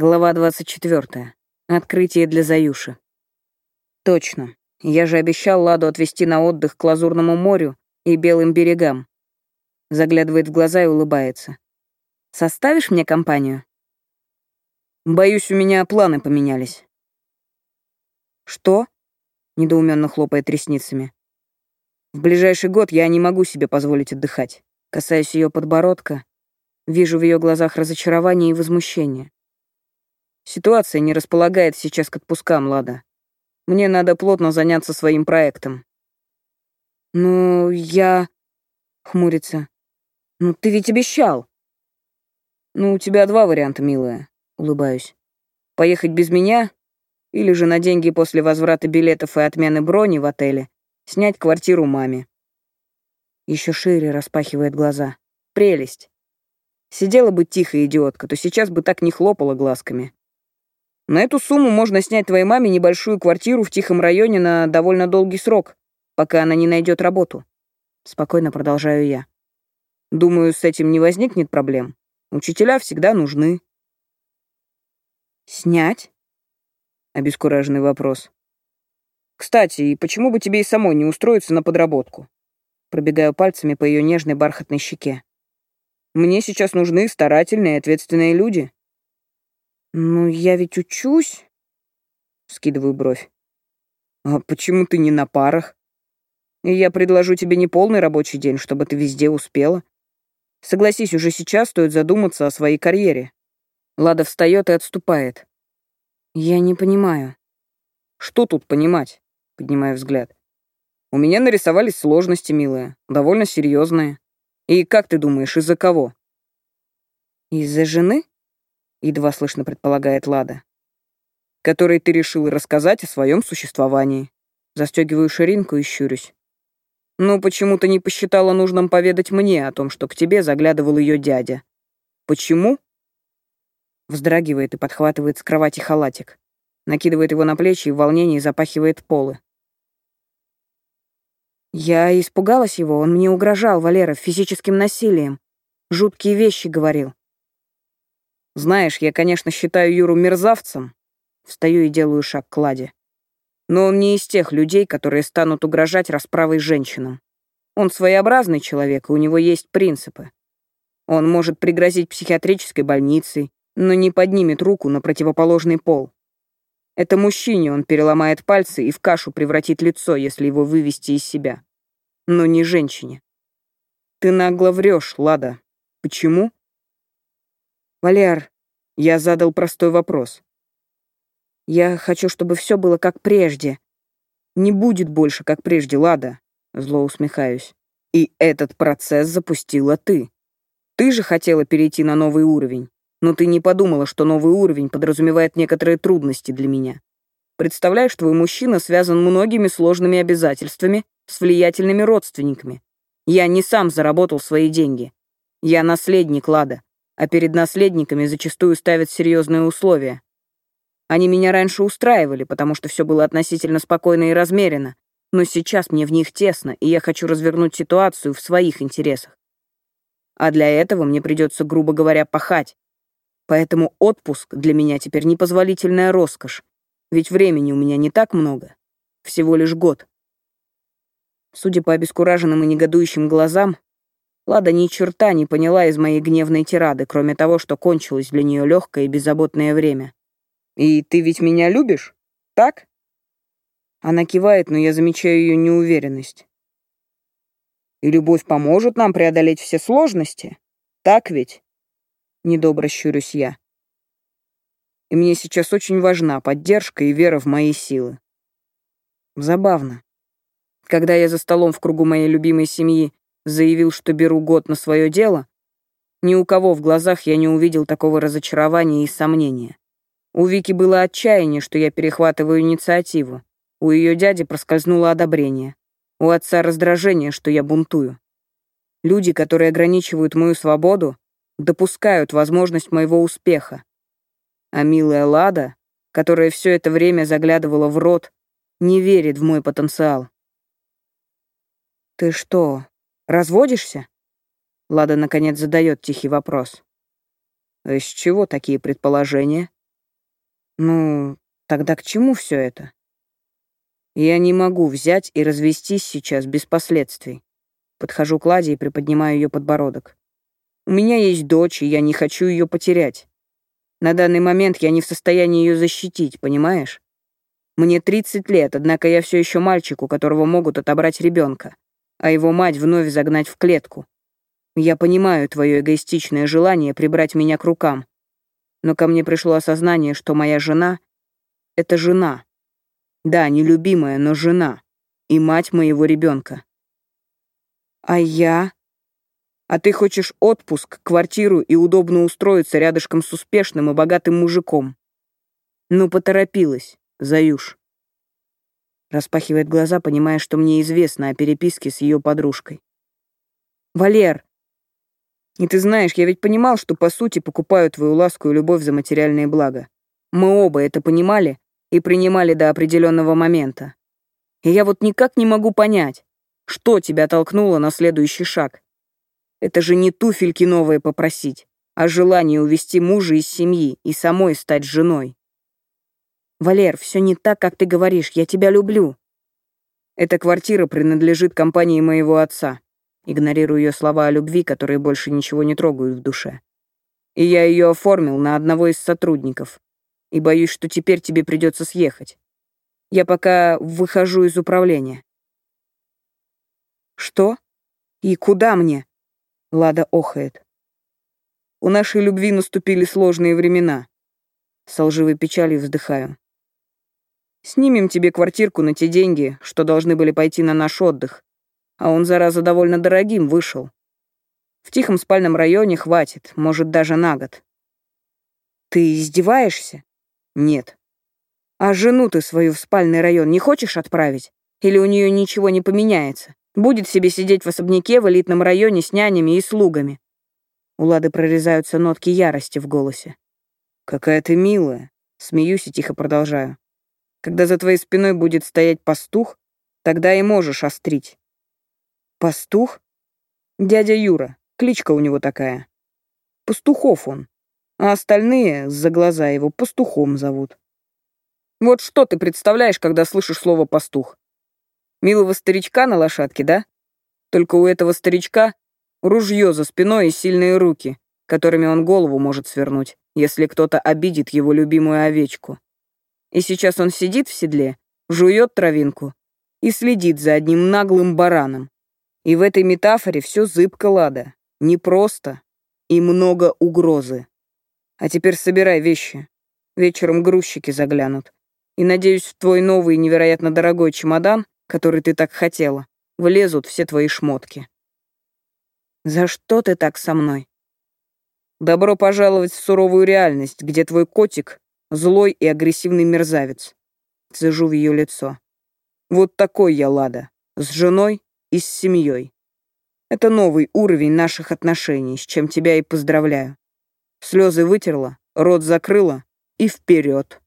Глава 24. Открытие для Заюши. Точно. Я же обещал Ладу отвезти на отдых к Лазурному морю и Белым берегам. Заглядывает в глаза и улыбается. Составишь мне компанию? Боюсь, у меня планы поменялись. Что? Недоуменно хлопает ресницами. В ближайший год я не могу себе позволить отдыхать. Касаюсь ее подбородка, вижу в ее глазах разочарование и возмущение. Ситуация не располагает сейчас к отпускам, Лада. Мне надо плотно заняться своим проектом. Ну, я... Хмурится. Ну, ты ведь обещал. Ну, у тебя два варианта, милая. Улыбаюсь. Поехать без меня или же на деньги после возврата билетов и отмены брони в отеле снять квартиру маме. Еще шире распахивает глаза. Прелесть. Сидела бы тихо, идиотка, то сейчас бы так не хлопала глазками. На эту сумму можно снять твоей маме небольшую квартиру в тихом районе на довольно долгий срок, пока она не найдет работу. Спокойно продолжаю я. Думаю, с этим не возникнет проблем. Учителя всегда нужны. Снять? Обескураженный вопрос. Кстати, и почему бы тебе и самой не устроиться на подработку? Пробегаю пальцами по ее нежной бархатной щеке. Мне сейчас нужны старательные и ответственные люди. «Ну, я ведь учусь...» Скидываю бровь. «А почему ты не на парах? Я предложу тебе не полный рабочий день, чтобы ты везде успела. Согласись, уже сейчас стоит задуматься о своей карьере». Лада встает и отступает. «Я не понимаю». «Что тут понимать?» Поднимаю взгляд. «У меня нарисовались сложности, милая, довольно серьезные. И как ты думаешь, из-за кого?» «Из-за жены?» Едва слышно предполагает Лада, которой ты решил рассказать о своем существовании. Застегиваю ширинку и щурюсь. Ну, почему ты не посчитала нужным поведать мне о том, что к тебе заглядывал ее дядя? Почему? Вздрагивает и подхватывает с кровати халатик. Накидывает его на плечи и в волнении запахивает полы. Я испугалась его, он мне угрожал, Валера, физическим насилием. Жуткие вещи говорил. Знаешь, я, конечно, считаю Юру мерзавцем. Встаю и делаю шаг к Ладе. Но он не из тех людей, которые станут угрожать расправой женщинам. Он своеобразный человек, и у него есть принципы. Он может пригрозить психиатрической больницей, но не поднимет руку на противоположный пол. Это мужчине он переломает пальцы и в кашу превратит лицо, если его вывести из себя. Но не женщине. Ты нагло врешь, Лада. Почему? «Валер, я задал простой вопрос. Я хочу, чтобы все было как прежде. Не будет больше, как прежде, Лада», — зло усмехаюсь. «И этот процесс запустила ты. Ты же хотела перейти на новый уровень, но ты не подумала, что новый уровень подразумевает некоторые трудности для меня. Представляешь, твой мужчина связан многими сложными обязательствами с влиятельными родственниками. Я не сам заработал свои деньги. Я наследник Лада а перед наследниками зачастую ставят серьезные условия. Они меня раньше устраивали, потому что все было относительно спокойно и размеренно, но сейчас мне в них тесно, и я хочу развернуть ситуацию в своих интересах. А для этого мне придется, грубо говоря, пахать. Поэтому отпуск для меня теперь непозволительная роскошь, ведь времени у меня не так много, всего лишь год. Судя по обескураженным и негодующим глазам, Лада ни черта не поняла из моей гневной тирады, кроме того, что кончилось для нее легкое и беззаботное время. «И ты ведь меня любишь? Так?» Она кивает, но я замечаю ее неуверенность. «И любовь поможет нам преодолеть все сложности? Так ведь?» Недобро щурюсь я. И мне сейчас очень важна поддержка и вера в мои силы. Забавно. Когда я за столом в кругу моей любимой семьи заявил, что беру год на свое дело, ни у кого в глазах я не увидел такого разочарования и сомнения. У Вики было отчаяние, что я перехватываю инициативу. У ее дяди проскользнуло одобрение. У отца раздражение, что я бунтую. Люди, которые ограничивают мою свободу, допускают возможность моего успеха. А милая Лада, которая все это время заглядывала в рот, не верит в мой потенциал. «Ты что, Разводишься?» Лада, наконец, задает тихий вопрос. «Из чего такие предположения?» Ну, тогда к чему все это? Я не могу взять и развестись сейчас без последствий. Подхожу к Ладе и приподнимаю ее подбородок. У меня есть дочь, и я не хочу ее потерять. На данный момент я не в состоянии ее защитить, понимаешь? Мне 30 лет, однако я все еще мальчик, у которого могут отобрать ребенка, а его мать вновь загнать в клетку. Я понимаю твое эгоистичное желание прибрать меня к рукам, но ко мне пришло осознание, что моя жена — это жена. Да, нелюбимая, но жена и мать моего ребенка. А я? А ты хочешь отпуск, квартиру и удобно устроиться рядышком с успешным и богатым мужиком. Ну, поторопилась, Заюш. Распахивает глаза, понимая, что мне известно о переписке с ее подружкой. Валер, и ты знаешь, я ведь понимал, что по сути покупаю твою ласку и любовь за материальные блага. Мы оба это понимали и принимали до определенного момента. И я вот никак не могу понять, что тебя толкнуло на следующий шаг. Это же не туфельки новые попросить, а желание увести мужа из семьи и самой стать женой. Валер, все не так, как ты говоришь, я тебя люблю. Эта квартира принадлежит компании моего отца. Игнорирую ее слова о любви, которые больше ничего не трогают в душе. И я ее оформил на одного из сотрудников. И боюсь, что теперь тебе придется съехать. Я пока выхожу из управления. Что? И куда мне? Лада охает. У нашей любви наступили сложные времена. С лживой печалью вздыхаю. Снимем тебе квартирку на те деньги, что должны были пойти на наш отдых. А он, зараза, довольно дорогим вышел. В тихом спальном районе хватит, может, даже на год. Ты издеваешься? Нет. А жену ты свою в спальный район не хочешь отправить? Или у нее ничего не поменяется? Будет себе сидеть в особняке в элитном районе с нянями и слугами. У Лады прорезаются нотки ярости в голосе. «Какая ты милая!» Смеюсь и тихо продолжаю. «Когда за твоей спиной будет стоять пастух, тогда и можешь острить». «Пастух?» «Дядя Юра, кличка у него такая. Пастухов он, а остальные за глаза его пастухом зовут». «Вот что ты представляешь, когда слышишь слово «пастух»?» Милого старичка на лошадке, да? Только у этого старичка ружье за спиной и сильные руки, которыми он голову может свернуть, если кто-то обидит его любимую овечку. И сейчас он сидит в седле, жует травинку и следит за одним наглым бараном. И в этой метафоре все зыбко лада, непросто и много угрозы. А теперь собирай вещи. Вечером грузчики заглянут. И надеюсь, в твой новый невероятно дорогой чемодан который ты так хотела, влезут все твои шмотки. За что ты так со мной? Добро пожаловать в суровую реальность, где твой котик — злой и агрессивный мерзавец. Цежу в ее лицо. Вот такой я, Лада, с женой и с семьей. Это новый уровень наших отношений, с чем тебя и поздравляю. Слезы вытерла, рот закрыла и вперед.